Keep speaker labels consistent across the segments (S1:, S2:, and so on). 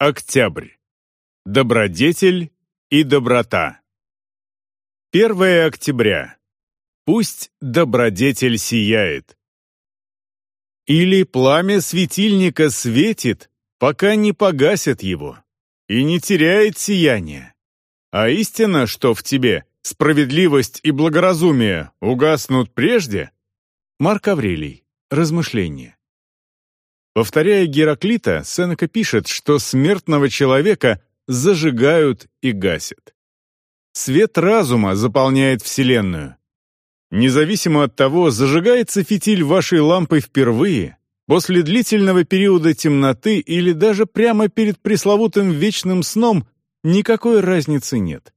S1: Октябрь. Добродетель и доброта. 1 октября. Пусть добродетель сияет. Или пламя светильника светит, пока не погасят его, и не теряет сияния. А истина, что в тебе, справедливость и благоразумие угаснут прежде? Марк Аврелий. Размышления. Повторяя Гераклита, Сенека пишет, что смертного человека зажигают и гасят. Свет разума заполняет Вселенную. Независимо от того, зажигается фитиль вашей лампы впервые, после длительного периода темноты или даже прямо перед пресловутым вечным сном, никакой разницы нет.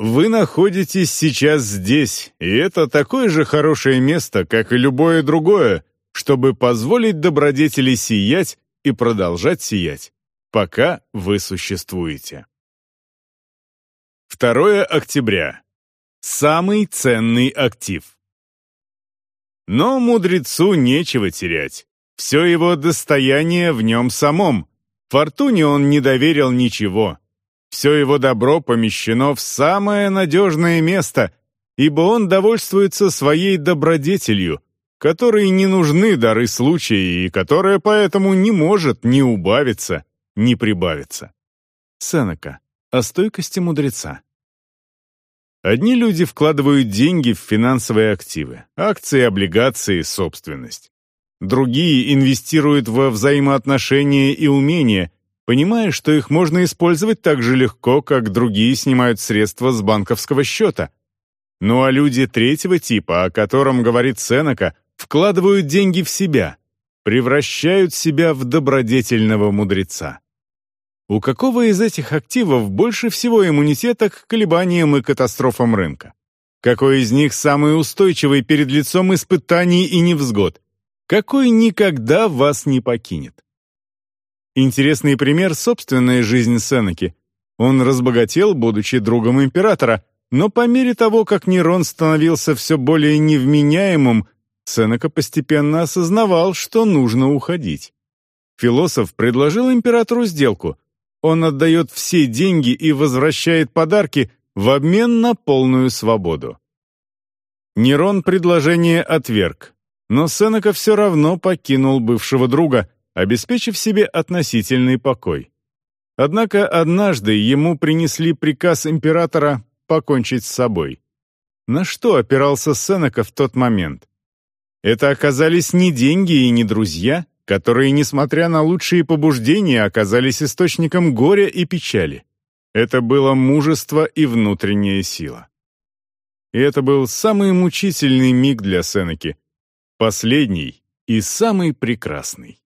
S1: Вы находитесь сейчас здесь, и это такое же хорошее место, как и любое другое, чтобы позволить добродетели сиять и продолжать сиять, пока вы существуете. 2 октября. Самый ценный актив. Но мудрецу нечего терять. Все его достояние в нем самом. Фортуне он не доверил ничего. Все его добро помещено в самое надежное место, ибо он довольствуется своей добродетелью, которой не нужны дары случая и которая поэтому не может ни убавиться, ни прибавиться. Сенека. О стойкости мудреца. Одни люди вкладывают деньги в финансовые активы, акции, облигации, собственность. Другие инвестируют во взаимоотношения и умения, понимая, что их можно использовать так же легко, как другие снимают средства с банковского счета. Ну а люди третьего типа, о котором говорит Сенека, вкладывают деньги в себя, превращают себя в добродетельного мудреца. У какого из этих активов больше всего иммунитета к колебаниям и катастрофам рынка? Какой из них самый устойчивый перед лицом испытаний и невзгод? Какой никогда вас не покинет? Интересный пример — собственная жизнь Сенеки. Он разбогател, будучи другом императора, но по мере того, как Нерон становился все более невменяемым, Сенека постепенно осознавал, что нужно уходить. Философ предложил императору сделку. Он отдает все деньги и возвращает подарки в обмен на полную свободу. Нерон предложение отверг, но Сенека все равно покинул бывшего друга, обеспечив себе относительный покой. Однако однажды ему принесли приказ императора покончить с собой. На что опирался Сенека в тот момент? Это оказались не деньги и не друзья, которые, несмотря на лучшие побуждения, оказались источником горя и печали. Это было мужество и внутренняя сила. И это был самый мучительный миг для Сенеки, последний и самый прекрасный.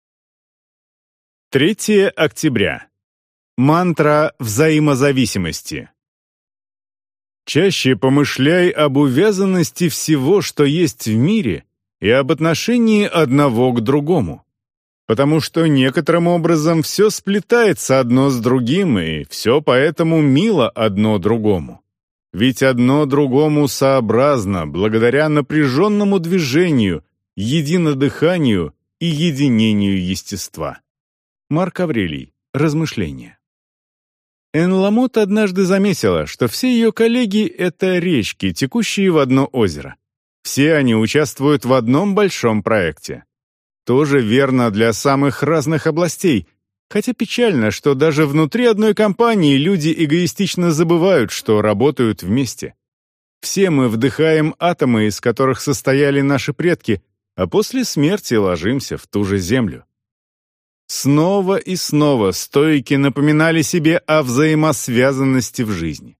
S1: 3 октября. Мантра взаимозависимости. Чаще помышляй об увязанности всего, что есть в мире, и об отношении одного к другому. Потому что некоторым образом все сплетается одно с другим, и все поэтому мило одно другому. Ведь одно другому сообразно благодаря напряженному движению, единодыханию и единению естества. Марк Аврелий. Размышления. Энламот однажды заметила, что все ее коллеги — это речки, текущие в одно озеро. Все они участвуют в одном большом проекте. Тоже верно для самых разных областей, хотя печально, что даже внутри одной компании люди эгоистично забывают, что работают вместе. Все мы вдыхаем атомы, из которых состояли наши предки, а после смерти ложимся в ту же землю. Снова и снова стойки напоминали себе о взаимосвязанности в жизни.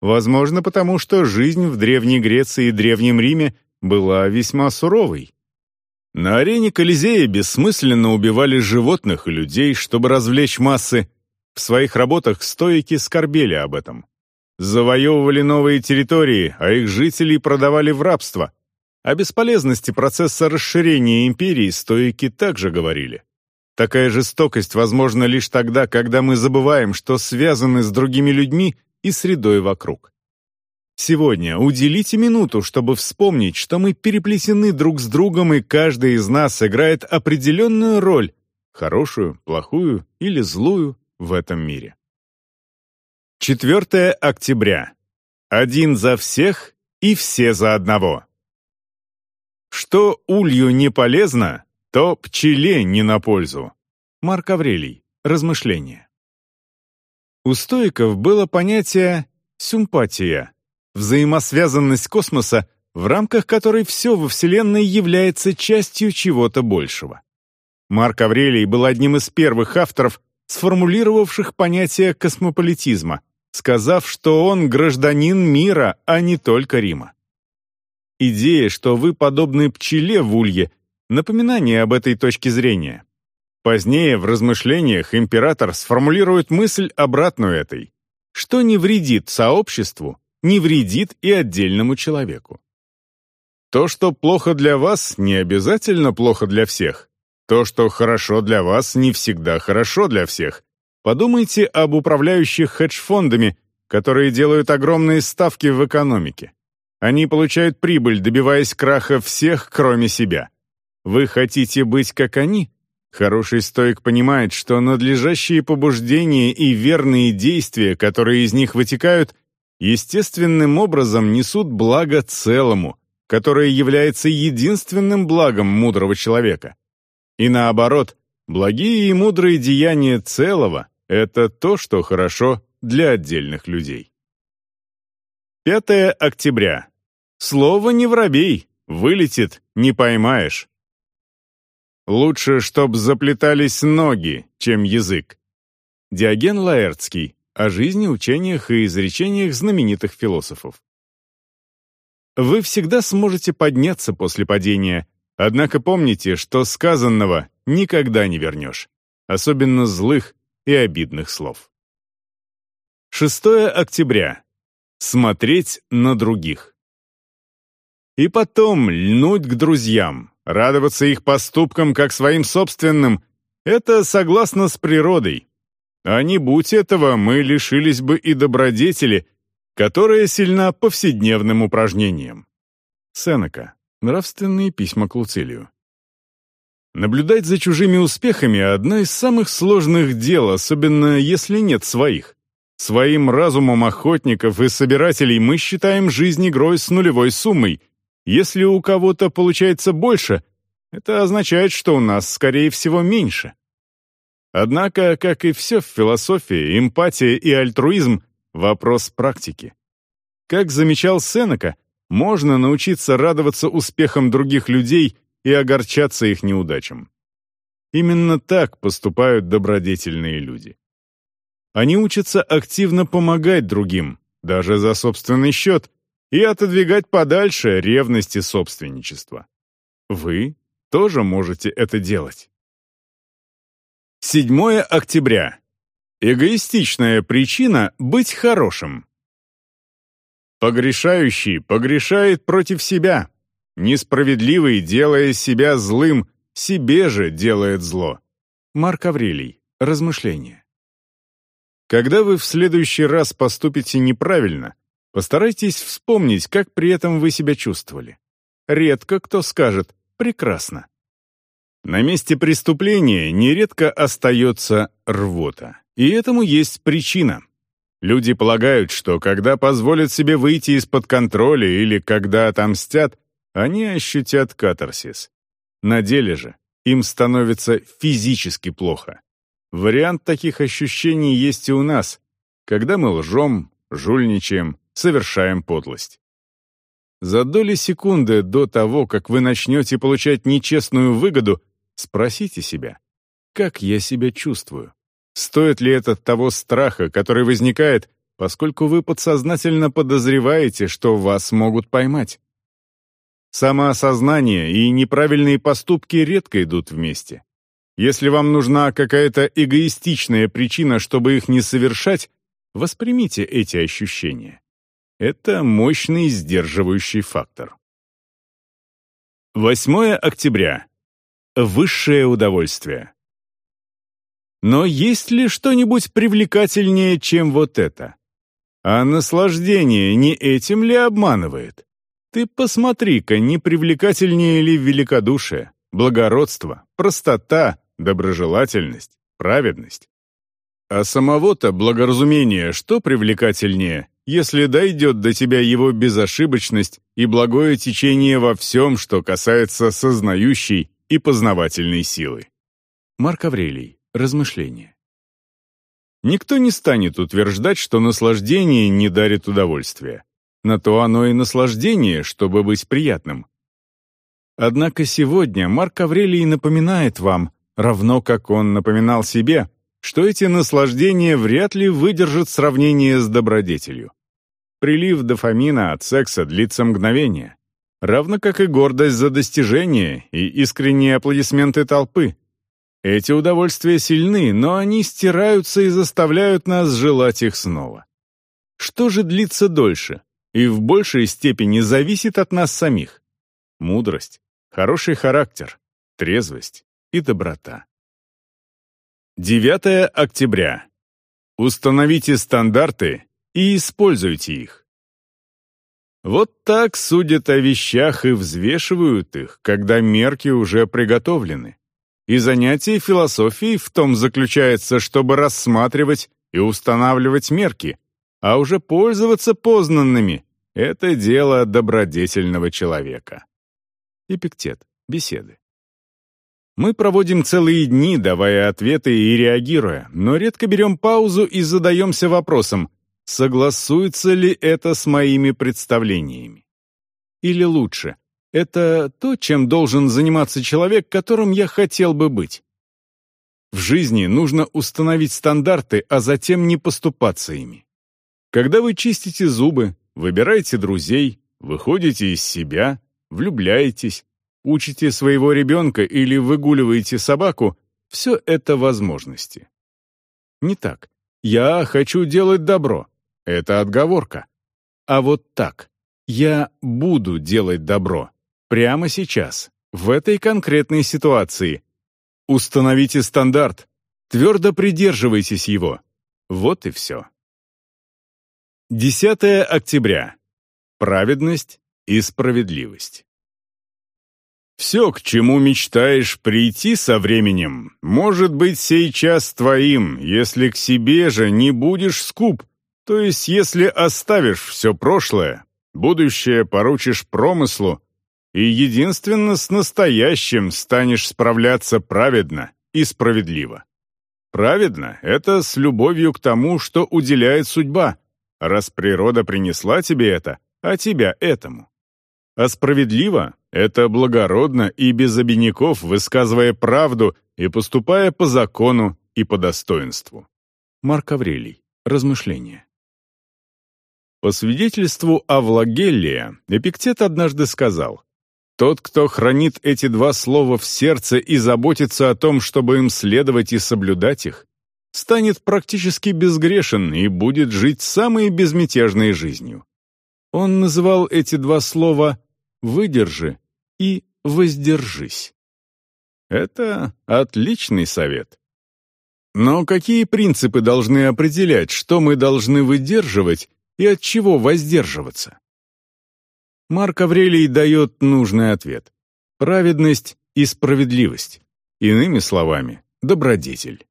S1: Возможно, потому что жизнь в Древней Греции и Древнем Риме была весьма суровой. На арене Колизея бессмысленно убивали животных и людей, чтобы развлечь массы. В своих работах стоики скорбели об этом. Завоевывали новые территории, а их жителей продавали в рабство. О бесполезности процесса расширения империи стоики также говорили. Такая жестокость возможна лишь тогда, когда мы забываем, что связаны с другими людьми и средой вокруг. Сегодня уделите минуту, чтобы вспомнить, что мы переплетены друг с другом, и каждый из нас играет определенную роль, хорошую, плохую или злую, в этом мире. 4 октября. Один за всех и все за одного. Что улью не полезно, то пчеле не на пользу. Марк Аврелий. Размышления. У стоиков было понятие «симпатия» — взаимосвязанность космоса, в рамках которой все во Вселенной является частью чего-то большего. Марк Аврелий был одним из первых авторов, сформулировавших понятие космополитизма, сказав, что он гражданин мира, а не только Рима. Идея, что вы подобны пчеле в улье, напоминание об этой точке зрения. Позднее в размышлениях император сформулирует мысль обратную этой. Что не вредит сообществу, не вредит и отдельному человеку. То, что плохо для вас, не обязательно плохо для всех. То, что хорошо для вас, не всегда хорошо для всех. Подумайте об управляющих хедж-фондами, которые делают огромные ставки в экономике. Они получают прибыль, добиваясь краха всех, кроме себя. Вы хотите быть как они? Хороший стоик понимает, что надлежащие побуждения и верные действия, которые из них вытекают, естественным образом несут благо целому, которое является единственным благом мудрого человека. И наоборот, благие и мудрые деяния целого — это то, что хорошо для отдельных людей. 5 октября. Слово не воробей, вылетит, не поймаешь. Лучше, чтоб заплетались ноги, чем язык. Диоген Лаэртский о жизни, учениях и изречениях знаменитых философов. Вы всегда сможете подняться после падения, однако помните, что сказанного никогда не вернешь, особенно злых и обидных слов. 6 октября. Смотреть на других. И потом льнуть к друзьям, радоваться их поступкам как своим собственным — это согласно с природой. А не будь этого, мы лишились бы и добродетели, которая сильна повседневным упражнением. Сенека. Нравственные письма к Луцилию. Наблюдать за чужими успехами — одно из самых сложных дел, особенно если нет своих. Своим разумом охотников и собирателей мы считаем жизнь игрой с нулевой суммой, если у кого-то получается больше, это означает, что у нас, скорее всего, меньше. Однако, как и все в философии, эмпатия и альтруизм — вопрос практики. Как замечал Сенека, можно научиться радоваться успехам других людей и огорчаться их неудачам. Именно так поступают добродетельные люди. Они учатся активно помогать другим, даже за собственный счет, и отодвигать подальше ревности собственничества. Вы тоже можете это делать. 7 октября. Эгоистичная причина быть хорошим. Погрешающий погрешает против себя. Несправедливый, делая себя злым, себе же делает зло. Марк Аврелий. Размышления. Когда вы в следующий раз поступите неправильно, Постарайтесь вспомнить, как при этом вы себя чувствовали. Редко кто скажет «прекрасно». На месте преступления нередко остается рвота. И этому есть причина. Люди полагают, что когда позволят себе выйти из-под контроля или когда отомстят, они ощутят катарсис. На деле же им становится физически плохо. Вариант таких ощущений есть и у нас, когда мы лжем, жульничаем, совершаем подлость. За доли секунды до того, как вы начнете получать нечестную выгоду, спросите себя, как я себя чувствую? Стоит ли это того страха, который возникает, поскольку вы подсознательно подозреваете, что вас могут поймать? Самоосознание и неправильные поступки редко идут вместе. Если вам нужна какая-то эгоистичная причина, чтобы их не совершать, воспримите эти ощущения. Это мощный сдерживающий фактор. 8 октября. Высшее удовольствие. Но есть ли что-нибудь привлекательнее, чем вот это? А наслаждение не этим ли обманывает? Ты посмотри-ка, не привлекательнее ли великодушие, благородство, простота, доброжелательность, праведность. А самого-то благоразумение что привлекательнее, если дойдет до тебя его безошибочность и благое течение во всем, что касается сознающей и познавательной силы.
S2: Марк Аврелий. Размышления.
S1: Никто не станет утверждать, что наслаждение не дарит удовольствия. На то оно и наслаждение, чтобы быть приятным. Однако сегодня Марк Аврелий напоминает вам, равно как он напоминал себе, что эти наслаждения вряд ли выдержат сравнение с добродетелью. Прилив дофамина от секса длится мгновение, равно как и гордость за достижение и искренние аплодисменты толпы. Эти удовольствия сильны, но они стираются и заставляют нас желать их снова. Что же длится дольше и в большей степени зависит от нас самих? Мудрость, хороший характер, трезвость и доброта. 9 октября. Установите стандарты и используйте их. Вот так судят о вещах и взвешивают их, когда мерки уже приготовлены. И занятие философией в том заключается, чтобы рассматривать и устанавливать мерки, а уже пользоваться познанными — это дело добродетельного человека. Эпиктет. Беседы. Мы проводим целые дни, давая ответы и реагируя, но редко берем паузу и задаемся вопросом, согласуется ли это с моими представлениями. Или лучше, это то, чем должен заниматься человек, которым я хотел бы быть. В жизни нужно установить стандарты, а затем не поступаться ими. Когда вы чистите зубы, выбираете друзей, выходите из себя, влюбляетесь, учите своего ребенка или выгуливаете собаку, все это возможности. Не так. Я хочу делать добро. Это отговорка. А вот так. Я буду делать добро. Прямо сейчас. В этой конкретной ситуации. Установите стандарт. Твердо придерживайтесь его. Вот и все. 10 октября. Праведность и справедливость. Все, к чему мечтаешь прийти со временем, может быть сейчас твоим, если к себе же не будешь скуп, то есть если оставишь все прошлое, будущее поручишь промыслу, и единственно с настоящим станешь справляться праведно и справедливо. Праведно — это с любовью к тому, что уделяет судьба, раз природа принесла тебе это, а тебя этому. А справедливо это благородно и без обиняков, высказывая правду и поступая по закону и по достоинству.
S2: Марк Аврелий. Размышления.
S1: По свидетельству Авлагеллия, Эпиктет однажды сказал, «Тот, кто хранит эти два слова в сердце и заботится о том, чтобы им следовать и соблюдать их, станет практически безгрешен и будет жить самой безмятежной жизнью». Он называл эти два слова выдержи и воздержись. Это отличный совет. Но какие принципы должны определять, что мы должны выдерживать и от чего воздерживаться? Марк Аврелий дает нужный ответ. Праведность и справедливость. Иными словами, добродетель.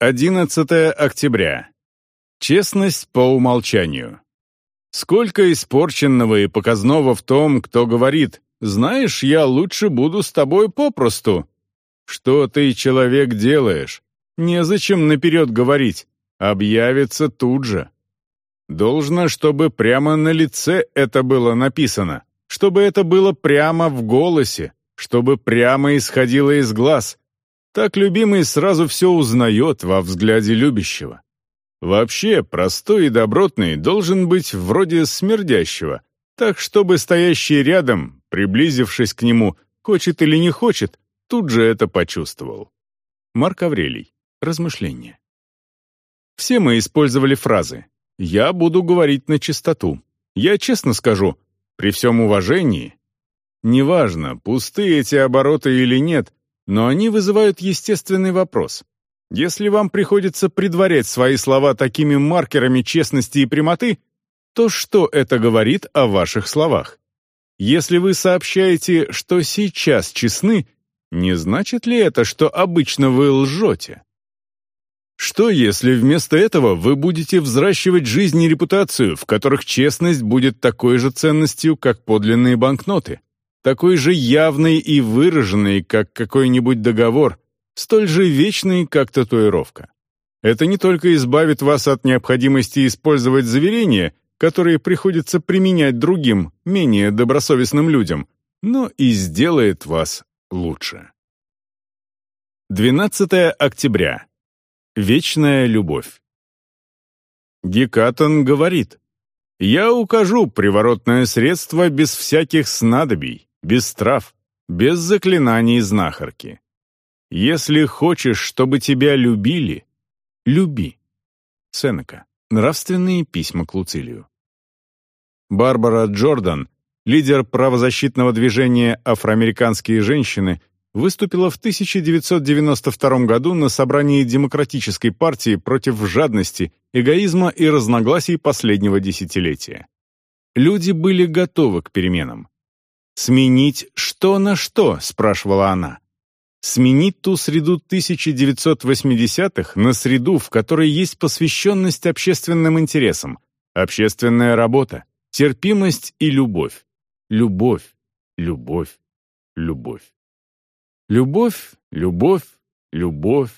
S1: 11 октября. Честность по умолчанию. Сколько испорченного и показного в том, кто говорит «Знаешь, я лучше буду с тобой попросту». Что ты, человек, делаешь? Незачем наперед говорить. Объявится тут же. Должно, чтобы прямо на лице это было написано, чтобы это было прямо в голосе, чтобы прямо исходило из глаз. Так любимый сразу все узнает во взгляде любящего. Вообще, простой и добротный должен быть вроде смердящего, так чтобы стоящий рядом, приблизившись к нему, хочет или не хочет, тут же это почувствовал. Марк Аврелий. Размышления. Все мы использовали фразы «я буду говорить на чистоту», «я честно скажу», «при всем уважении». Неважно, пустые эти обороты или нет, но они вызывают естественный вопрос. Если вам приходится предварять свои слова такими маркерами честности и прямоты, то что это говорит о ваших словах? Если вы сообщаете, что сейчас честны, не значит ли это, что обычно вы лжете? Что, если вместо этого вы будете взращивать жизнь и репутацию, в которых честность будет такой же ценностью, как подлинные банкноты, такой же явной и выраженной, как какой-нибудь договор, столь же вечной, как татуировка? Это не только избавит вас от необходимости использовать заверения, которые приходится применять другим, менее добросовестным людям, но и сделает вас лучше. 12 октября. Вечная любовь. Гекатон говорит, «Я укажу приворотное средство без всяких снадобий, без трав, без заклинаний знахарки. Если хочешь, чтобы тебя любили, люби». Сенека. Нравственные письма к Луцилию. Барбара Джордан, лидер правозащитного движения «Афроамериканские женщины», выступила в 1992 году на собрании Демократической партии против жадности, эгоизма и разногласий последнего десятилетия. Люди были готовы к переменам. «Сменить что на что?» – спрашивала она. Сменить ту среду 1980-х на среду, в которой есть посвященность общественным интересам, общественная работа, терпимость и любовь. Любовь, любовь, любовь. Любовь, любовь, любовь,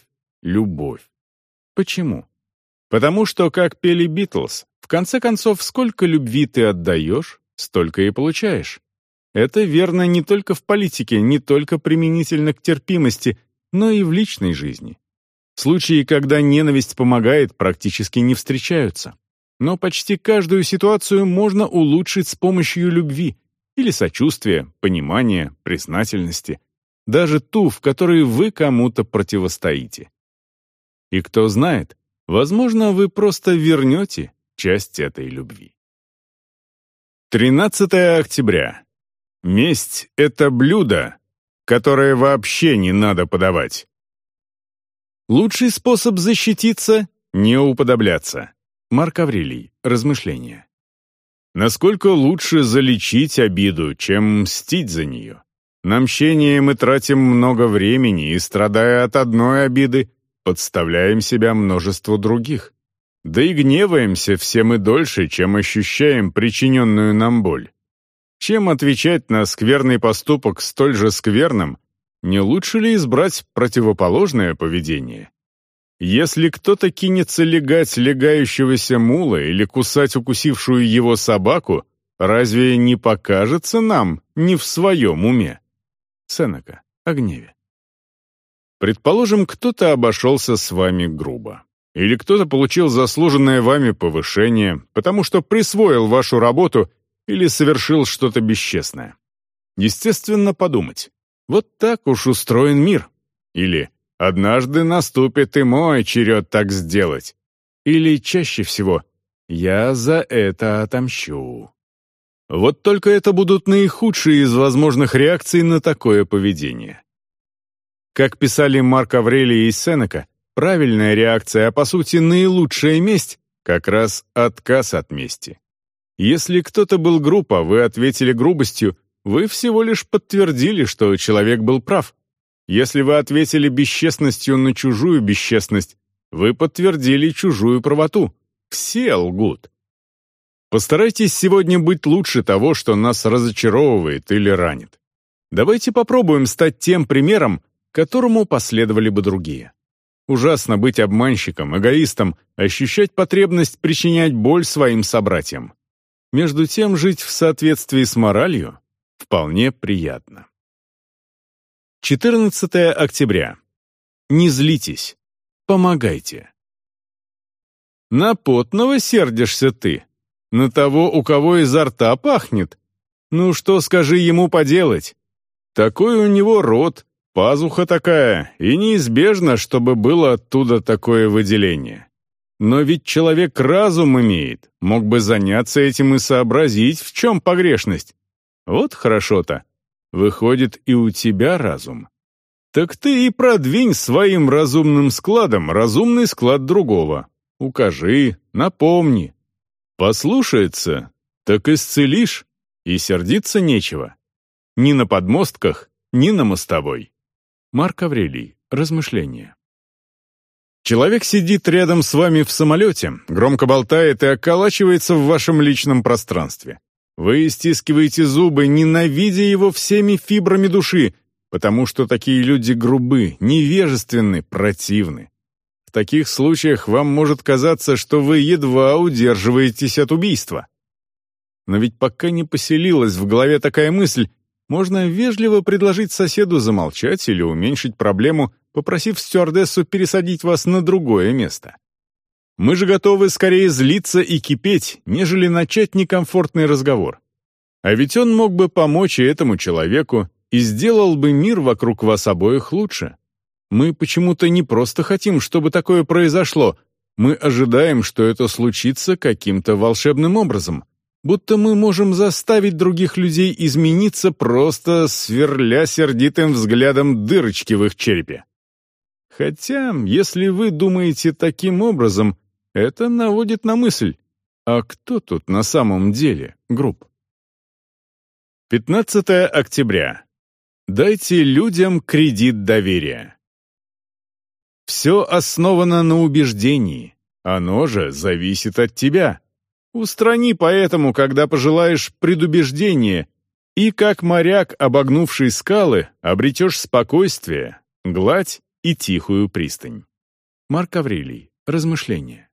S1: любовь. Почему? Потому что, как пели Битлз, в конце концов, сколько любви ты отдаешь, столько и получаешь. Это верно не только в политике, не только применительно к терпимости, но и в личной жизни. Случаи, когда ненависть помогает, практически не встречаются. Но почти каждую ситуацию можно улучшить с помощью любви или сочувствия, понимания, признательности даже ту, в которой вы кому-то противостоите. И кто знает, возможно, вы просто вернете часть этой любви. 13 октября. Месть — это блюдо, которое вообще не надо подавать. Лучший способ защититься — не уподобляться. Марк Аврелий. Размышления. Насколько лучше залечить обиду, чем мстить за нее? На мщение мы тратим много времени и, страдая от одной обиды, подставляем себя множеству других. Да и гневаемся все мы дольше, чем ощущаем причиненную нам боль. Чем отвечать на скверный поступок столь же скверным, не лучше ли избрать противоположное поведение? Если кто-то кинется легать легающегося мула или кусать укусившую его собаку, разве не покажется нам не в своем уме? Сенека. О гневе. Предположим, кто-то обошелся с вами грубо. Или кто-то получил заслуженное вами повышение, потому что присвоил вашу работу или совершил что-то бесчестное. Естественно, подумать. Вот так уж устроен мир. Или «Однажды наступит и мой черед так сделать». Или чаще всего «Я за это отомщу». Вот только это будут наихудшие из возможных реакций на такое поведение. Как писали Марк Аврелий и Сенека, правильная реакция, а по сути наилучшая месть, как раз отказ от мести. Если кто-то был груб, а вы ответили грубостью, вы всего лишь подтвердили, что человек был прав. Если вы ответили бесчестностью на чужую бесчестность, вы подтвердили чужую правоту. Все лгут. Постарайтесь сегодня быть лучше того, что нас разочаровывает или ранит. Давайте попробуем стать тем примером, которому последовали бы другие. Ужасно быть обманщиком, эгоистом, ощущать потребность причинять боль своим собратьям. Между тем, жить в соответствии с моралью вполне приятно. 14 октября. Не злитесь. Помогайте. На потного сердишься ты, на того, у кого изо рта пахнет? Ну что, скажи ему поделать? Такой у него рот, пазуха такая, и неизбежно, чтобы было оттуда такое выделение. Но ведь человек разум имеет, мог бы заняться этим и сообразить, в чем погрешность. Вот хорошо-то. Выходит, и у тебя разум. Так ты и продвинь своим разумным складом разумный склад другого. Укажи, напомни, Послушается, так исцелишь, и сердиться нечего. Ни на подмостках, ни на мостовой.
S2: Марк Аврелий. Размышления.
S1: Человек сидит рядом с вами в самолете, громко болтает и околачивается в вашем личном пространстве. Вы стискиваете зубы, ненавидя его всеми фибрами души, потому что такие люди грубы, невежественны, противны. Таких случаях вам может казаться, что вы едва удерживаетесь от убийства. Но ведь пока не поселилась в голове такая мысль, можно вежливо предложить соседу замолчать или уменьшить проблему, попросив стюардессу пересадить вас на другое место. Мы же готовы скорее злиться и кипеть, нежели начать некомфортный разговор. А ведь он мог бы помочь и этому человеку, и сделал бы мир вокруг вас обоих лучше. Мы почему-то не просто хотим, чтобы такое произошло, мы ожидаем, что это случится каким-то волшебным образом, будто мы можем заставить других людей измениться, просто сверля сердитым взглядом дырочки в их черепе. Хотя, если вы думаете таким образом, это наводит на мысль, а кто тут на самом деле групп? 15 октября. Дайте людям кредит доверия. Все основано на убеждении, оно же зависит от тебя. Устрани поэтому, когда пожелаешь предубеждение, и как моряк, обогнувший скалы, обретешь спокойствие, гладь и тихую пристань.
S2: Марк Аврелий. Размышления.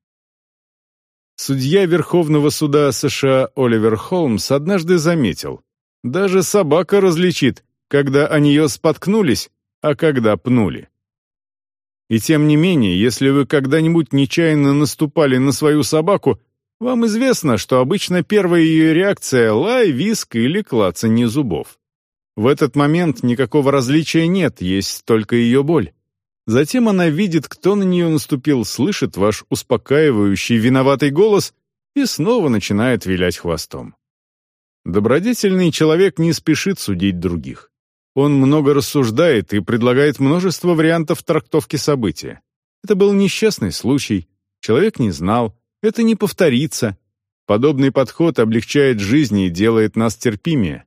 S1: Судья Верховного суда США Оливер Холмс однажды заметил, даже собака различит, когда о нее споткнулись, а когда пнули. И тем не менее, если вы когда-нибудь нечаянно наступали на свою собаку, вам известно, что обычно первая ее реакция — лай, виск или клацанье зубов. В этот момент никакого различия нет, есть только ее боль. Затем она видит, кто на нее наступил, слышит ваш успокаивающий виноватый голос и снова начинает вилять хвостом. Добродетельный человек не спешит судить других. Он много рассуждает и предлагает множество вариантов трактовки события. Это был несчастный случай, человек не знал, это не повторится. Подобный подход облегчает жизнь и делает нас терпимее.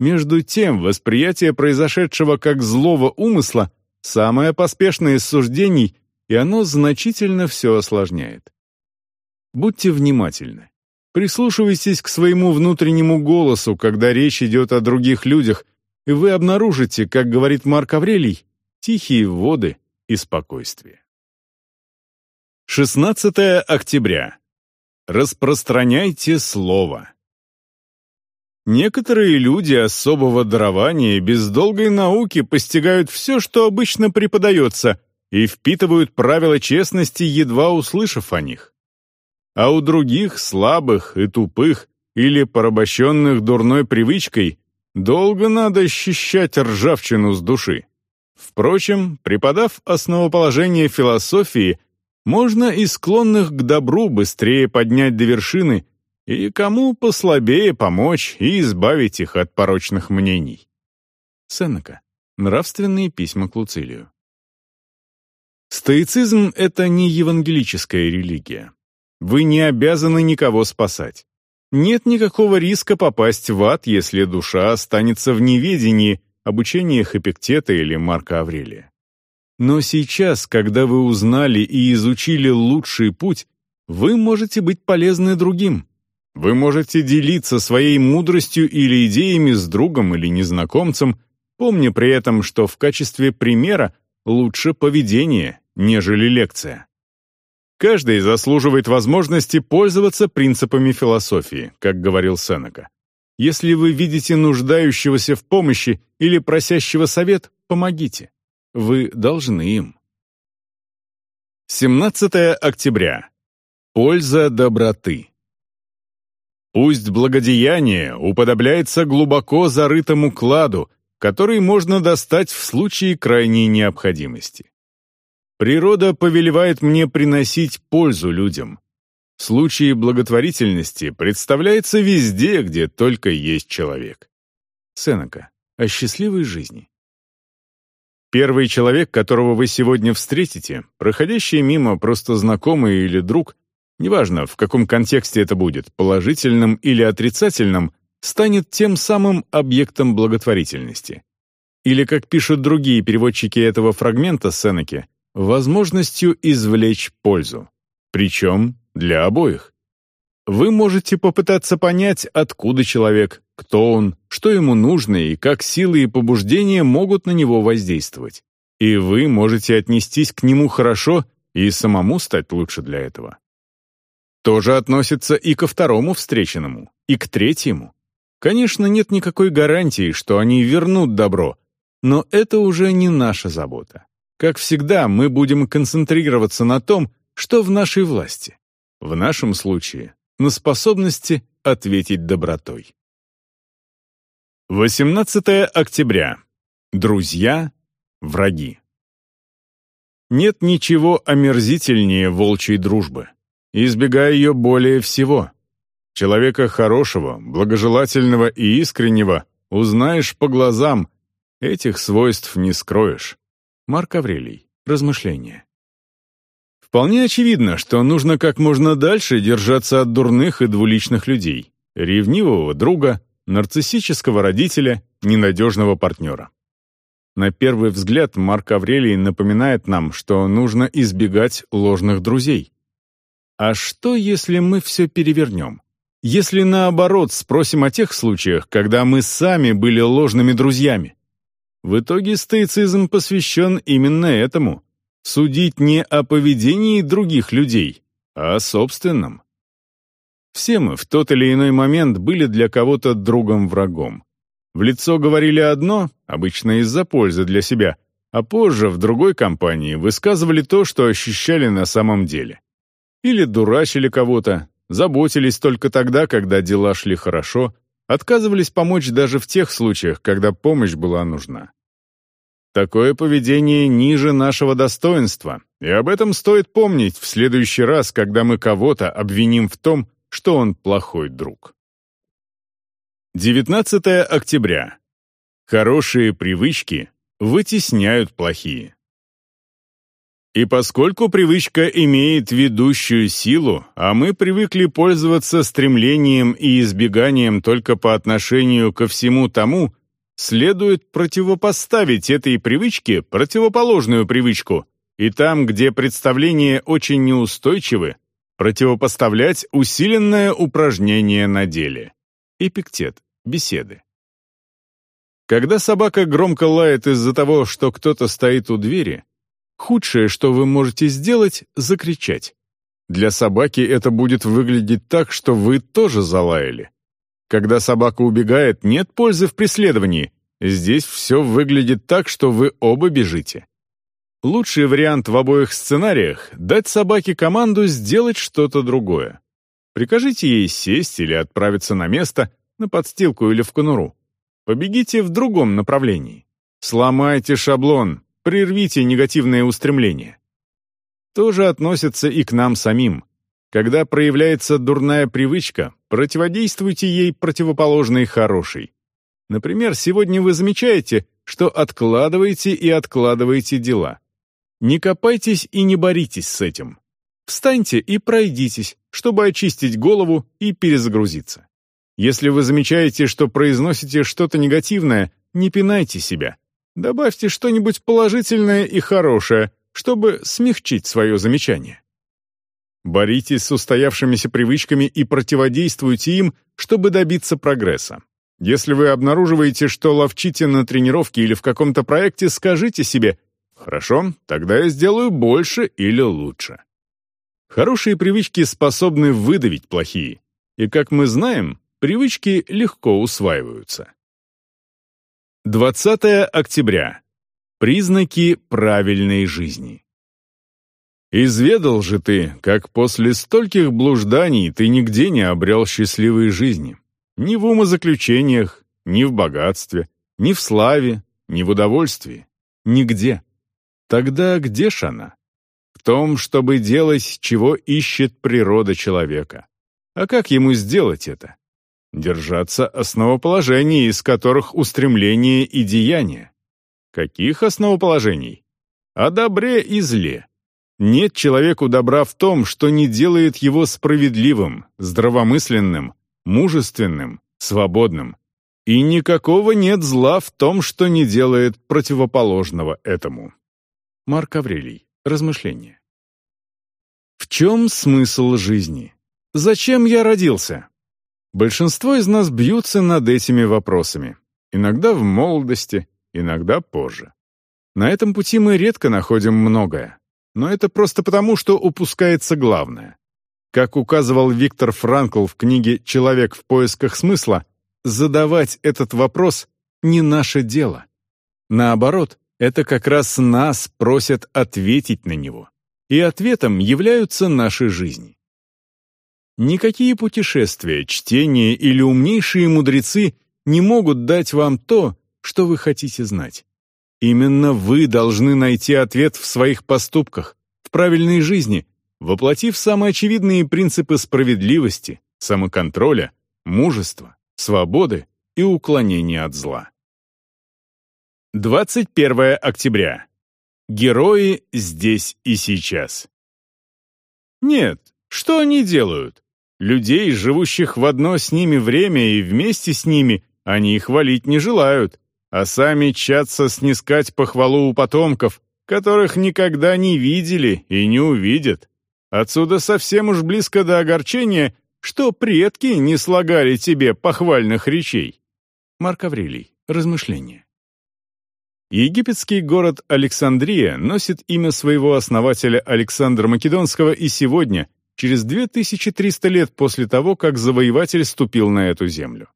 S1: Между тем, восприятие произошедшего как злого умысла – самое поспешное из суждений, и оно значительно все осложняет. Будьте внимательны. Прислушивайтесь к своему внутреннему голосу, когда речь идет о других людях, и вы обнаружите, как говорит Марк Аврелий, тихие воды и спокойствие. 16 октября. Распространяйте слово. Некоторые люди особого дарования без долгой науки постигают все, что обычно преподается, и впитывают правила честности, едва услышав о них. А у других, слабых и тупых, или порабощенных дурной привычкой, Долго надо ощущать ржавчину с души. Впрочем, преподав основоположение философии, можно и склонных к добру быстрее поднять до вершины, и кому послабее помочь и избавить их от порочных мнений.
S2: Сенека. Нравственные письма к Луцилию.
S1: Стоицизм — это не евангелическая религия. Вы не обязаны никого спасать. Нет никакого риска попасть в ад, если душа останется в неведении об учениях Эпиктета или Марка Аврелия. Но сейчас, когда вы узнали и изучили лучший путь, вы можете быть полезны другим. Вы можете делиться своей мудростью или идеями с другом или незнакомцем, помня при этом, что в качестве примера лучше поведение, нежели лекция. Каждый заслуживает возможности пользоваться принципами философии, как говорил Сенека. Если вы видите нуждающегося в помощи или просящего совет, помогите. Вы должны им. 17 октября. Польза доброты. Пусть благодеяние уподобляется глубоко зарытому кладу, который можно достать в случае крайней необходимости. Природа повелевает мне приносить пользу людям. Случаи благотворительности представляются везде, где только есть человек.
S2: Сенека. О счастливой жизни.
S1: Первый человек, которого вы сегодня встретите, проходящий мимо просто знакомый или друг, неважно, в каком контексте это будет, положительным или отрицательным, станет тем самым объектом благотворительности. или, как пишут другие переводчики этого фрагмента Сенеки, возможностью извлечь пользу. Причем для обоих. Вы можете попытаться понять, откуда человек, кто он, что ему нужно и как силы и побуждения могут на него воздействовать. И вы можете отнестись к нему хорошо и самому стать лучше для этого. То же относится и ко второму встреченному, и к третьему. Конечно, нет никакой гарантии, что они вернут добро, но это уже не наша забота. Как всегда, мы будем концентрироваться на том, что в нашей власти. В нашем случае на способности ответить добротой. 18 октября. Друзья, враги. Нет ничего омерзительнее волчьей дружбы. Избегай ее более всего. Человека хорошего, благожелательного и искреннего узнаешь по глазам, этих свойств не скроешь. Марк Аврелий. Размышления. Вполне очевидно, что нужно как можно дальше держаться от дурных и двуличных людей, ревнивого друга, нарциссического родителя, ненадежного партнера. На первый взгляд Марк Аврелий напоминает нам, что нужно избегать ложных друзей. А что, если мы все перевернем? Если наоборот спросим о тех случаях, когда мы сами были ложными друзьями? В итоге стоицизм посвящен именно этому судить не о поведении других людей, а о собственном. Все мы в тот или иной момент были для кого-то другом-врагом. В лицо говорили одно, обычно из-за пользы для себя, а позже в другой компании высказывали то, что ощущали на самом деле. Или дурачили кого-то, заботились только тогда, когда дела шли хорошо, отказывались помочь даже в тех случаях, когда помощь была нужна. Такое поведение ниже нашего достоинства, и об этом стоит помнить в следующий раз, когда мы кого-то обвиним в том, что он плохой друг. 19 октября. Хорошие привычки вытесняют плохие. И поскольку привычка имеет ведущую силу, а мы привыкли пользоваться стремлением и избеганием только по отношению ко всему тому, следует противопоставить этой привычке противоположную привычку, и там, где представления очень неустойчивы, противопоставлять усиленное упражнение на деле. Эпиктет. Беседы. Когда собака громко лает из-за того, что кто-то стоит у двери, худшее, что вы можете сделать, закричать. Для собаки это будет выглядеть так, что вы тоже залаяли. Когда собака убегает, нет пользы в преследовании. Здесь все выглядит так, что вы оба бежите. Лучший вариант в обоих сценариях — дать собаке команду сделать что-то другое. Прикажите ей сесть или отправиться на место, на подстилку или в конуру. Побегите в другом направлении. Сломайте шаблон, прервите негативное устремление. То же относится и к нам самим. Когда проявляется дурная привычка, противодействуйте ей противоположной хорошей. Например, сегодня вы замечаете, что откладываете и откладываете дела. Не копайтесь и не боритесь с этим. Встаньте и пройдитесь, чтобы очистить голову и перезагрузиться. Если вы замечаете, что произносите что-то негативное, не пинайте себя. Добавьте что-нибудь положительное и хорошее, чтобы смягчить свое замечание. Боритесь с устоявшимися привычками и противодействуйте им, чтобы добиться прогресса. Если вы обнаруживаете, что ловчите на тренировке или в каком-то проекте, скажите себе «Хорошо, тогда я сделаю больше или лучше». Хорошие привычки способны выдавить плохие. И, как мы знаем, привычки легко усваиваются. 20 октября. Признаки правильной жизни. Изведал же ты, как после стольких блужданий ты нигде не обрел счастливой жизни. Ни в умозаключениях, ни в богатстве, ни в славе, ни в удовольствии. Нигде. Тогда где ж она? В том, чтобы делать, чего ищет природа человека. А как ему сделать это? Держаться основоположений, из которых устремление и деяние. Каких основоположений? О добре и зле нет человеку добра в том, что не делает его справедливым, здравомысленным, мужественным, свободным. И никакого нет зла в том, что не делает противоположного этому.
S2: Марк Аврелий. Размышления.
S1: В чем смысл жизни? Зачем я родился? Большинство из нас бьются над этими вопросами. Иногда в молодости, иногда позже. На этом пути мы редко находим многое. Но это просто потому, что упускается главное. Как указывал Виктор Франкл в книге «Человек в поисках смысла», задавать этот вопрос не наше дело. Наоборот, это как раз нас просят ответить на него. И ответом являются наши жизни. Никакие путешествия, чтения или умнейшие мудрецы не могут дать вам то, что вы хотите знать. Именно вы должны найти ответ в своих поступках, в правильной жизни, воплотив самые очевидные принципы справедливости, самоконтроля, мужества, свободы и уклонения от зла. 21 октября. Герои здесь и сейчас. Нет, что они делают? Людей, живущих в одно с ними время и вместе с ними, они хвалить не желают, а сами чатся снискать похвалу у потомков, которых никогда не видели и не увидят. Отсюда совсем уж близко до огорчения, что предки не слагали тебе похвальных речей.
S2: Марк Аврелий. Размышления.
S1: Египетский город Александрия носит имя своего основателя Александра Македонского и сегодня, через 2300 лет после того, как завоеватель ступил на эту землю.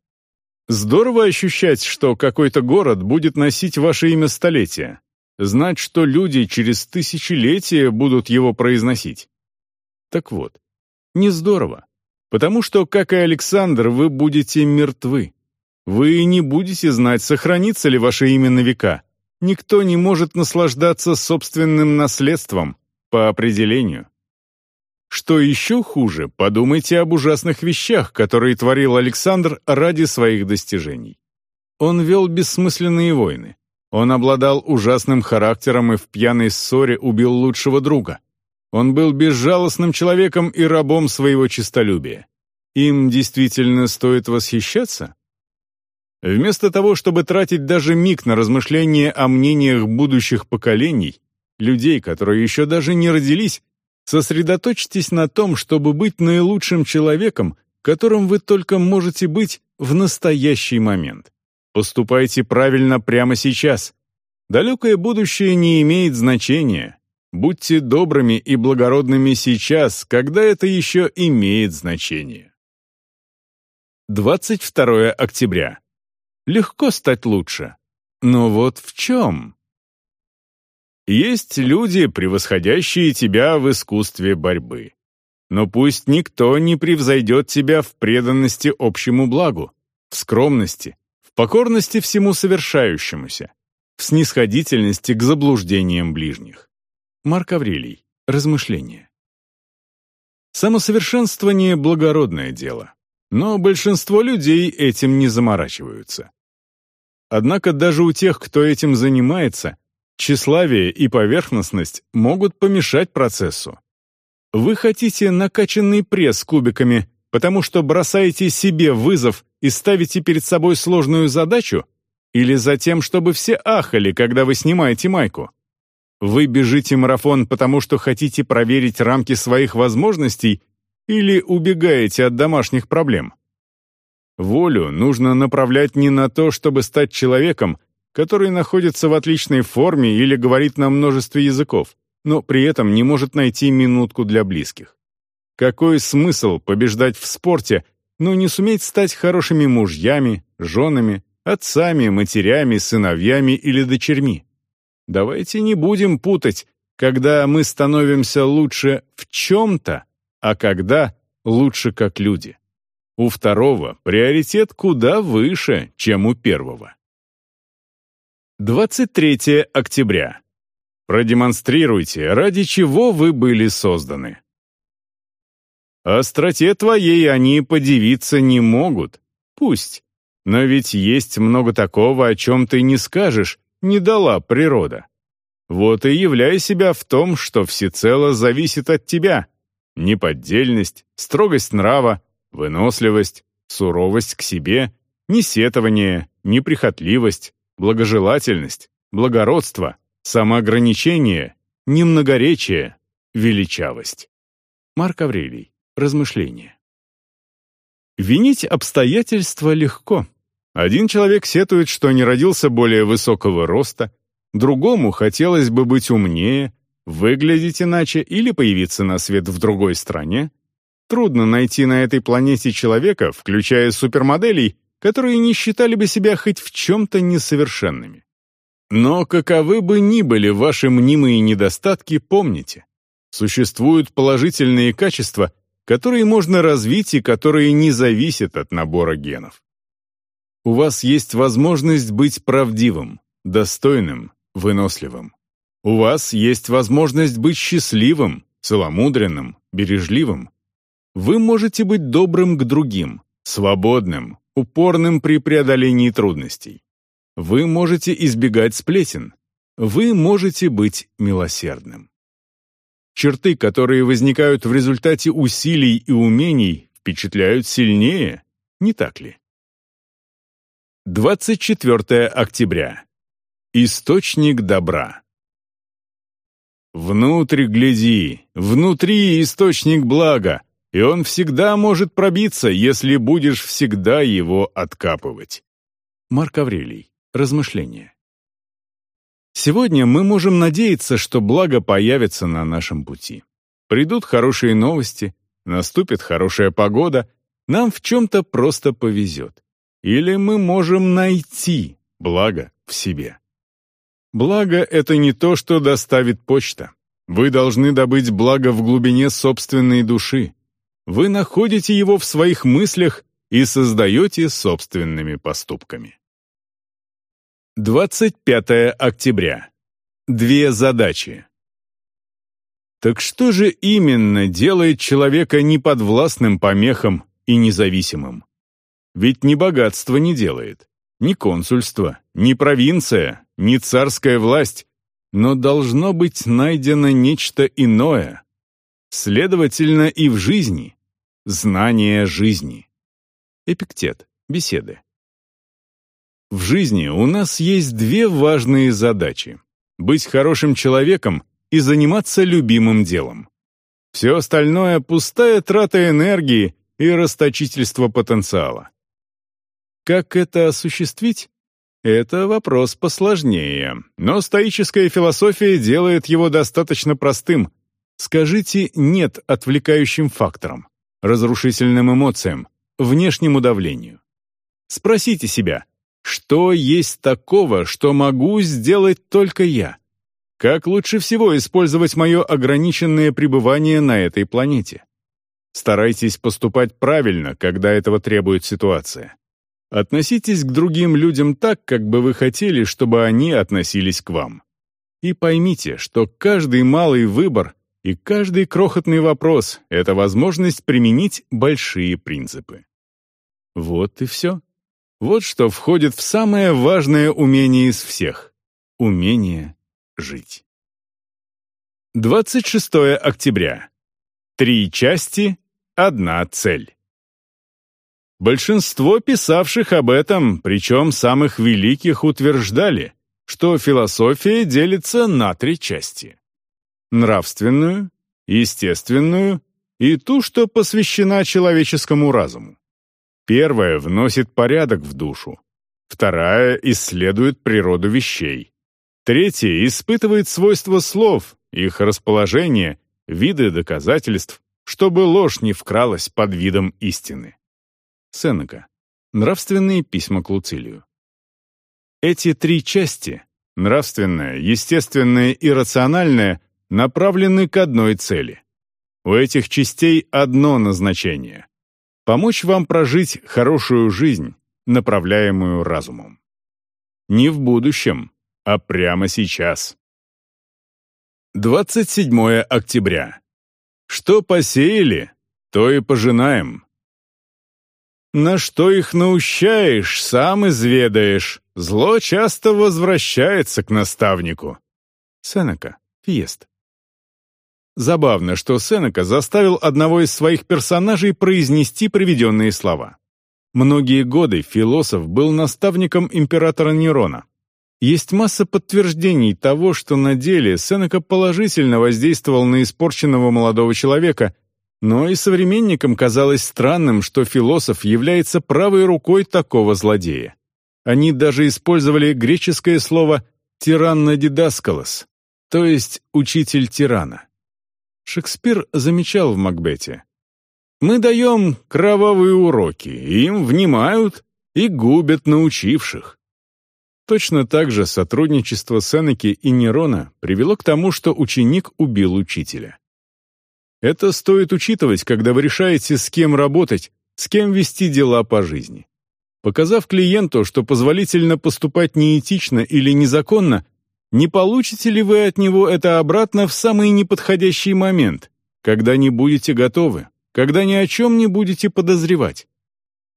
S1: Здорово ощущать, что какой-то город будет носить ваше имя столетия, знать, что люди через тысячелетия будут его произносить. Так вот, не здорово, потому что, как и Александр, вы будете мертвы. Вы не будете знать, сохранится ли ваше имя на века, Никто не может наслаждаться собственным наследством, по определению. Что еще хуже, подумайте об ужасных вещах, которые творил Александр ради своих достижений. Он вел бессмысленные войны. Он обладал ужасным характером и в пьяной ссоре убил лучшего друга. Он был безжалостным человеком и рабом своего честолюбия. Им действительно стоит восхищаться? Вместо того, чтобы тратить даже миг на размышления о мнениях будущих поколений, людей, которые еще даже не родились, сосредоточьтесь на том, чтобы быть наилучшим человеком, которым вы только можете быть в настоящий момент. Поступайте правильно прямо сейчас. Далекое будущее не имеет значения. Будьте добрыми и благородными сейчас, когда это еще имеет значение. 22 октября. Легко стать лучше. Но вот в чем? Есть люди, превосходящие тебя в искусстве борьбы. Но пусть никто не превзойдет тебя в преданности общему благу, в скромности, в покорности всему совершающемуся, в снисходительности к заблуждениям ближних.
S2: Марк Аврелий. Размышления.
S1: Самосовершенствование – благородное дело, но большинство людей этим не заморачиваются. Однако даже у тех, кто этим занимается, тщеславие и поверхностность могут помешать процессу. Вы хотите накачанный пресс кубиками, потому что бросаете себе вызов и ставите перед собой сложную задачу? Или за тем, чтобы все ахали, когда вы снимаете майку? Вы бежите марафон, потому что хотите проверить рамки своих возможностей или убегаете от домашних проблем? Волю нужно направлять не на то, чтобы стать человеком, который находится в отличной форме или говорит на множестве языков, но при этом не может найти минутку для близких. Какой смысл побеждать в спорте, но не суметь стать хорошими мужьями, женами, отцами, матерями, сыновьями или дочерьми? Давайте не будем путать, когда мы становимся лучше в чем-то, а когда лучше как люди. У второго приоритет куда выше, чем у первого. 23 октября. Продемонстрируйте, ради чего вы были созданы. Остроте твоей они подивиться не могут. Пусть. Но ведь есть много такого, о чем ты не скажешь, не дала природа. Вот и являй себя в том, что всецело зависит от тебя. Неподдельность, строгость нрава, выносливость, суровость к себе, ни сетование, ни прихотливость, благожелательность, благородство, самоограничение, немногоречие, величавость.
S2: Марк Аврелий. Размышления.
S1: Винить обстоятельства легко. Один человек сетует, что не родился более высокого роста, другому хотелось бы быть умнее, выглядеть иначе или появиться на свет в другой стране. Трудно найти на этой планете человека, включая супермоделей, которые не считали бы себя хоть в чем-то несовершенными. Но каковы бы ни были ваши мнимые недостатки, помните, существуют положительные качества, которые можно развить и которые не зависят от набора генов. У вас есть возможность быть правдивым, достойным, выносливым. У вас есть возможность быть счастливым, целомудренным, бережливым. Вы можете быть добрым к другим, свободным, упорным при преодолении трудностей. Вы можете избегать сплетен. Вы можете быть милосердным. Черты, которые возникают в результате усилий и умений, впечатляют сильнее, не так ли? 24 октября. Источник добра. Внутрь гляди, внутри источник блага, и он всегда может пробиться, если будешь всегда его откапывать.
S2: Марк Аврелий. Размышления.
S1: Сегодня мы можем надеяться, что благо появится на нашем пути. Придут хорошие новости, наступит хорошая погода, нам в чем-то просто повезет. Или мы можем найти благо в себе. Благо — это не то, что доставит почта. Вы должны добыть благо в глубине собственной души. Вы находите его в своих мыслях и создаете собственными поступками. 25 октября. Две задачи. Так что же именно делает человека неподвластным помехам и независимым? Ведь ни богатство не делает, ни консульство, ни провинция, ни царская власть, но должно быть найдено нечто иное. Следовательно, и в жизни. Знание жизни. Эпиктет. Беседы. В жизни у нас есть две важные задачи — быть хорошим человеком и заниматься любимым делом. Все остальное — пустая трата энергии и расточительство потенциала. Как это осуществить? Это вопрос посложнее, но стоическая философия делает его достаточно простым. Скажите «нет» отвлекающим факторам, разрушительным эмоциям, внешнему давлению. Спросите себя — что есть такого, что могу сделать только я? Как лучше всего использовать мое ограниченное пребывание на этой планете? Старайтесь поступать правильно, когда этого требует ситуация. Относитесь к другим людям так, как бы вы хотели, чтобы они относились к вам. И поймите, что каждый малый выбор и каждый крохотный вопрос — это возможность применить большие принципы. Вот и все. Вот что входит в самое важное умение из всех — умение жить. 26 октября. Три части, одна цель. Большинство писавших об этом, причем самых великих, утверждали, что философия делится на три части. Нравственную, естественную и ту, что посвящена человеческому разуму. Первая вносит порядок в душу. Вторая исследует природу вещей. Третья испытывает свойства слов, их расположение, виды доказательств, чтобы ложь не вкралась под видом истины. Сенека. Нравственные письма к Луцилию. Эти три части — нравственная, естественная и рациональная — направлены к одной цели. У этих частей одно назначение помочь вам прожить хорошую жизнь, направляемую разумом. Не в будущем, а прямо сейчас. 27 октября. Что посеяли, то и пожинаем. На что их наущаешь, сам изведаешь. Зло часто возвращается к наставнику. Сенека, Фиест. Забавно, что Сенека заставил одного из своих персонажей произнести приведенные слова. Многие годы философ был наставником императора Нерона. Есть масса подтверждений того, что на деле Сенека положительно воздействовал на испорченного молодого человека, но и современникам казалось странным, что философ является правой рукой такого злодея. Они даже использовали греческое слово «тиранна дидаскалос», то есть «учитель тирана». Шекспир замечал в Макбете. «Мы даем кровавые уроки, им внимают и губят научивших». Точно так же сотрудничество Сенеки и Нерона привело к тому, что ученик убил учителя. Это стоит учитывать, когда вы решаете, с кем работать, с кем вести дела по жизни. Показав клиенту, что позволительно поступать неэтично или незаконно, не получите ли вы от него это обратно в самый неподходящий момент, когда не будете готовы, когда ни о чем не будете подозревать?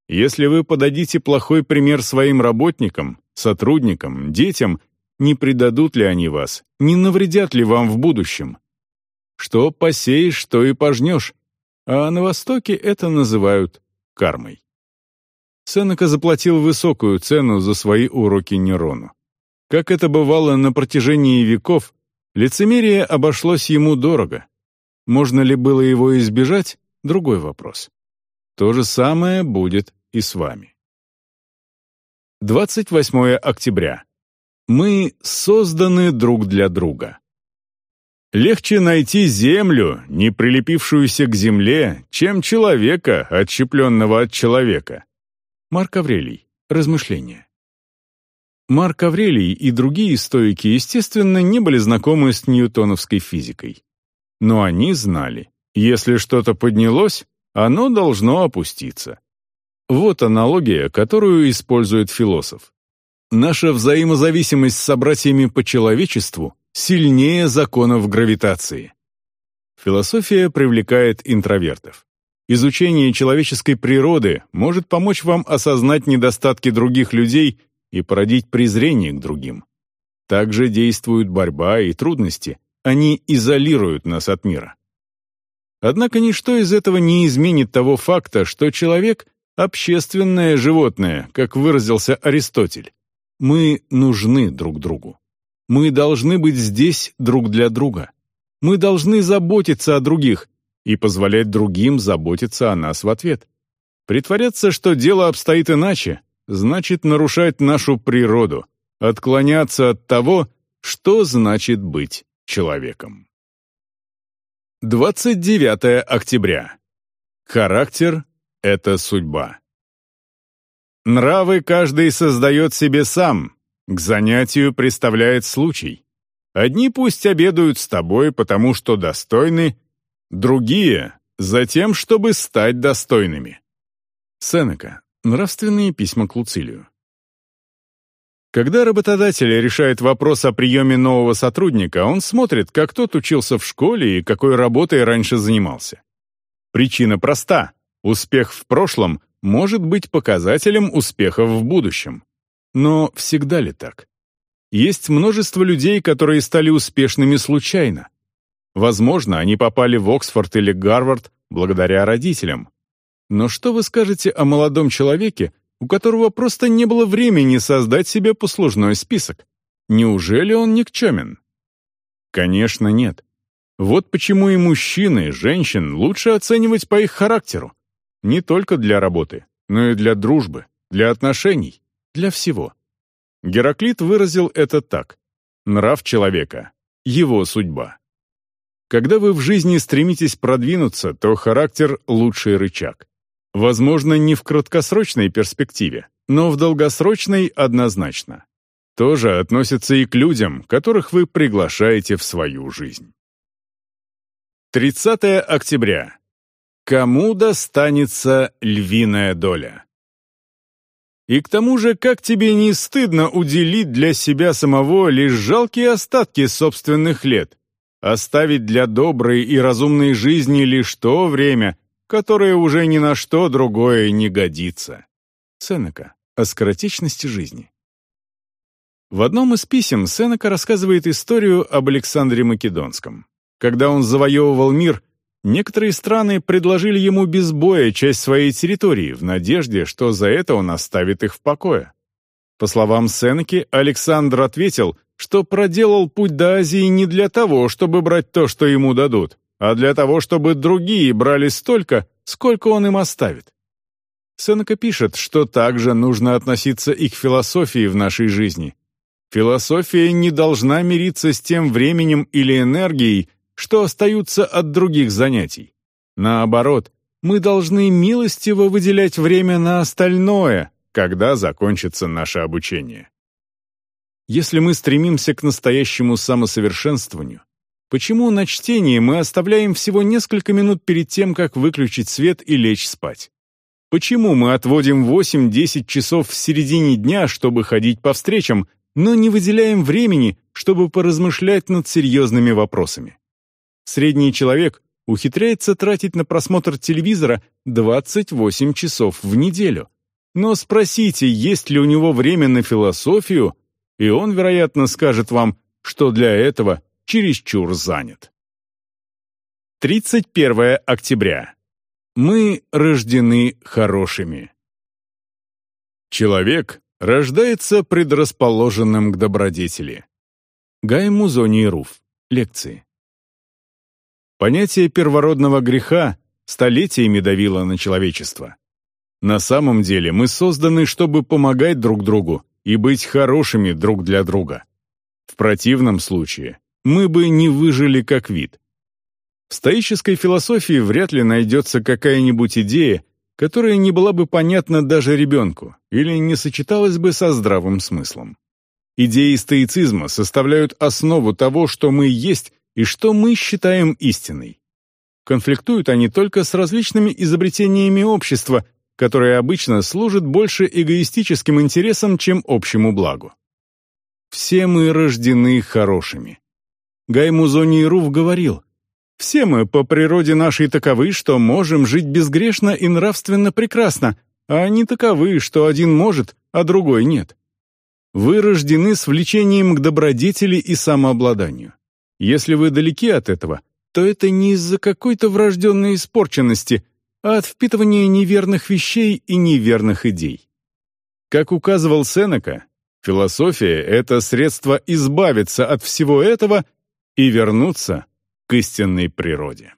S1: Если вы подадите плохой пример своим работникам, сотрудникам, детям, не предадут ли они вас, не навредят ли вам в будущем? Что посеешь, то и пожнешь, а на Востоке это называют кармой. Сенека заплатил высокую цену за свои уроки Нерону. Как это бывало на протяжении веков, лицемерие обошлось ему дорого. Можно ли было его избежать — другой вопрос. То же самое будет и с вами. 28 октября. Мы созданы друг для друга. Легче найти землю, не прилепившуюся к земле, чем человека, отщепленного от человека.
S2: Марк Аврелий. Размышления. Марк Аврелий и другие стоики, естественно, не были знакомы с ньютоновской физикой. Но они знали, если что-то поднялось, оно должно опуститься. Вот аналогия, которую использует философ. Наша взаимозависимость с собратьями по человечеству сильнее законов гравитации. Философия привлекает интровертов. Изучение человеческой природы может помочь вам осознать недостатки других людей и породить презрение к другим. Также действует борьба и трудности, они изолируют нас от мира. Однако ничто из этого не изменит того факта, что человек — общественное животное, как выразился Аристотель. Мы нужны друг другу. Мы должны быть здесь друг для друга. Мы должны заботиться о других и позволять другим заботиться о нас в ответ. Притворяться, что дело обстоит иначе, значит нарушать нашу природу, отклоняться от того, что значит быть человеком. 29 октября. Характер — это судьба. Нравы каждый создает себе сам, к занятию представляет случай. Одни пусть обедают с тобой, потому что достойны, другие — за тем, чтобы стать достойными. Сенека. Нравственные письма к Луцилию. Когда работодатель решает вопрос о приеме нового сотрудника, он смотрит, как тот учился в школе и какой работой раньше занимался. Причина проста. Успех в прошлом может быть показателем успехов в будущем. Но всегда ли так? Есть множество людей, которые стали успешными случайно. Возможно, они попали в Оксфорд или Гарвард благодаря родителям, но что вы скажете о молодом человеке, у которого просто не было времени создать себе послужной список? Неужели он никчемен? Конечно, нет. Вот почему и мужчин, и женщин лучше оценивать по их характеру. Не только для работы, но и для дружбы, для отношений, для всего. Гераклит выразил это так. Нрав человека — его судьба. Когда вы в жизни стремитесь продвинуться, то характер — лучший рычаг. Возможно, не в краткосрочной перспективе, но в долгосрочной однозначно. Тоже относится и к людям, которых вы приглашаете в свою жизнь. 30 октября. Кому достанется львиная доля? И к тому же, как тебе не стыдно уделить для себя самого лишь жалкие остатки собственных лет, оставить для доброй и разумной жизни лишь то время, которое уже ни на что другое не годится. Сенека. О скоротечности жизни. В одном из писем Сенека рассказывает историю об Александре Македонском. Когда он завоевывал мир, некоторые страны предложили ему без боя часть своей территории в надежде, что за это он оставит их в покое. По словам Сенеки, Александр ответил, что проделал путь до Азии не для того, чтобы брать то, что ему дадут, а для того, чтобы другие брали столько, сколько он им оставит. Сенека пишет, что также нужно относиться и к философии в нашей жизни. Философия не должна мириться с тем временем или энергией, что остаются от других занятий. Наоборот, мы должны милостиво выделять время на остальное, когда закончится наше обучение. Если мы стремимся к настоящему самосовершенствованию, почему на чтение мы оставляем всего несколько минут перед тем, как выключить свет и лечь спать? Почему мы отводим 8-10 часов в середине дня, чтобы ходить по встречам, но не выделяем времени, чтобы поразмышлять над серьезными вопросами? Средний человек ухитряется тратить на просмотр телевизора 28 часов в неделю – но спросите, есть ли у него время на философию, и он, вероятно, скажет вам, что для этого чересчур занят. 31 октября. Мы рождены хорошими. Человек рождается предрасположенным к добродетели. Гай Музоний Руф. Лекции. Понятие первородного греха столетиями давило на человечество. На самом деле мы созданы, чтобы помогать друг другу и быть хорошими друг для друга. В противном случае мы бы не выжили как вид. В стоической философии вряд ли найдется какая-нибудь идея, которая не была бы понятна даже ребенку или не сочеталась бы со здравым смыслом. Идеи стоицизма составляют основу того, что мы есть и что мы считаем истиной. Конфликтуют они только с различными изобретениями общества, которое обычно служит больше эгоистическим интересам, чем общему благу. Все мы рождены хорошими. Гай Музоний Руф говорил, «Все мы по природе нашей таковы, что можем жить безгрешно и нравственно прекрасно, а не таковы, что один может, а другой нет. Вы рождены с влечением к добродетели и самообладанию. Если вы далеки от этого, то это не из-за какой-то врожденной испорченности, а от впитывания неверных вещей и неверных идей. Как указывал Сенека, философия — это средство избавиться от всего этого и вернуться к истинной природе.